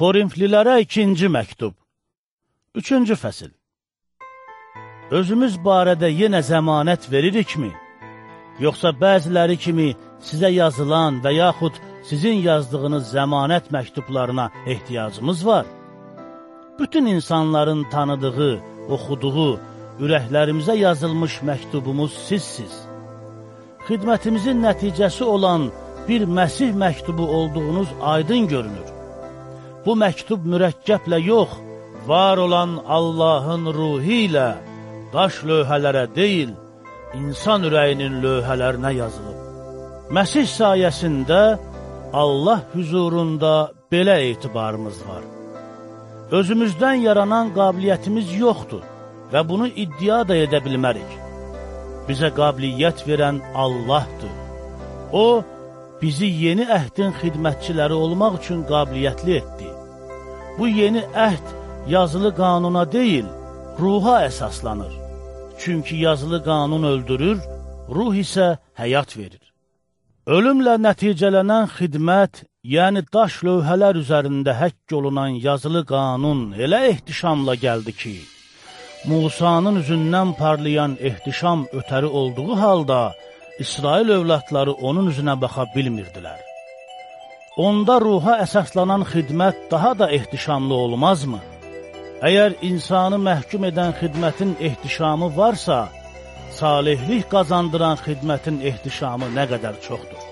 Korinflilərə ikinci məktub. Üçüncü fəsil. Özümüz barədə yenə zəmanət veririkmi? Yoxsa bəziləri kimi sizə yazılan və yaxud sizin yazdığınız zəmanət məktublarına ehtiyacımız var? Bütün insanların tanıdığı, oxuduğu, ürəklərimizə yazılmış məktubumuz sizsiz. Xidmətimizin nəticəsi olan bir Məsih məktubu olduğunuz aydın görünür. Bu məktub mürəkkəblə yox, var olan Allahın ruhi ilə daş lövhələrə deyil, insan ürəyinin lövhələrinə yazılıb. Məsih sayəsində Allah hüzurunda belə etibarımız var. Özümüzdən yaranan qabiliyyətimiz yoxdur və bunu iddia da edə bilmərik. Bizə qabiliyyət verən Allahdır. O, bizi yeni əhdin xidmətçiləri olmaq üçün qabiliyyətli etdi. Bu yeni əhd yazılı qanuna deyil, ruha əsaslanır. Çünki yazılı qanun öldürür, ruh isə həyat verir. Ölümlə nəticələnən xidmət, yəni daş lövhələr üzərində həkk olunan yazılı qanun elə ehtişamla gəldi ki, Musanın üzündən parlayan ehtişam ötəri olduğu halda, İsrail övladları onun üzünə baxa bilmirdilər. Onda ruha əsaslanan xidmət daha da ehtişamlı olmazmı? Əgər insanı məhkum edən xidmətin ehtişamı varsa, salihlik qazandıran xidmətin ehtişamı nə qədər çoxdur.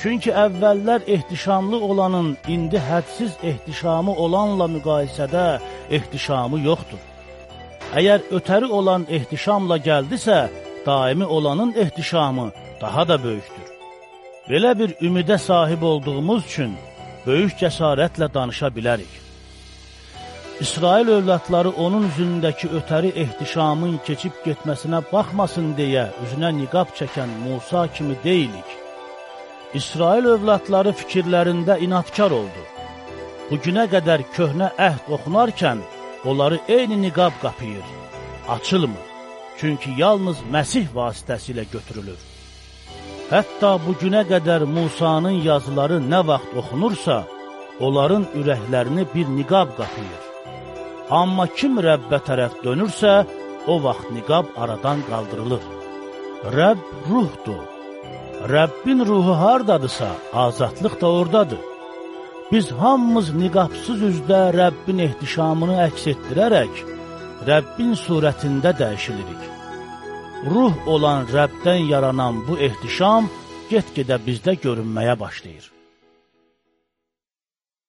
Çünki əvvəllər ehtişamlı olanın indi hədsiz ehtişamı olanla müqayisədə ehtişamı yoxdur. Əgər ötəri olan ehtişamla gəldisə, daimi olanın ehtişamı daha da böyükdür. Belə bir ümidə sahib olduğumuz üçün böyük cəsarətlə danışa bilərik. İsrail övladları onun üzündəki ötəri ehtişamın keçib getməsinə baxmasın deyə üzünə niqab çəkən Musa kimi deyilik. İsrail övladları fikirlərində inatkar oldu. Bu günə qədər köhnə əhd oxunarkən onları eyni niqab qapıyır, açılmır. Çünki yalnız Məsih vasitəsilə götürülür. Hətta bu günə qədər Musanın yazıları nə vaxt oxunursa, onların ürəklərini bir niqab qapıyır. Amma kim Rəbbə tərəf dönürsə, o vaxt niqab aradan qaldırılır. Rəbb ruhdur. Rəbbin ruhu hardadısa, azadlıq da oradadır. Biz hamımız niqabsız üzdə Rəbbin ehtişamını əks etdirərək, Rəbbin surətində dəyişilirik. Ruh olan Rəbdən yaranan bu ehtişam get-gedə bizdə görünməyə başlayır.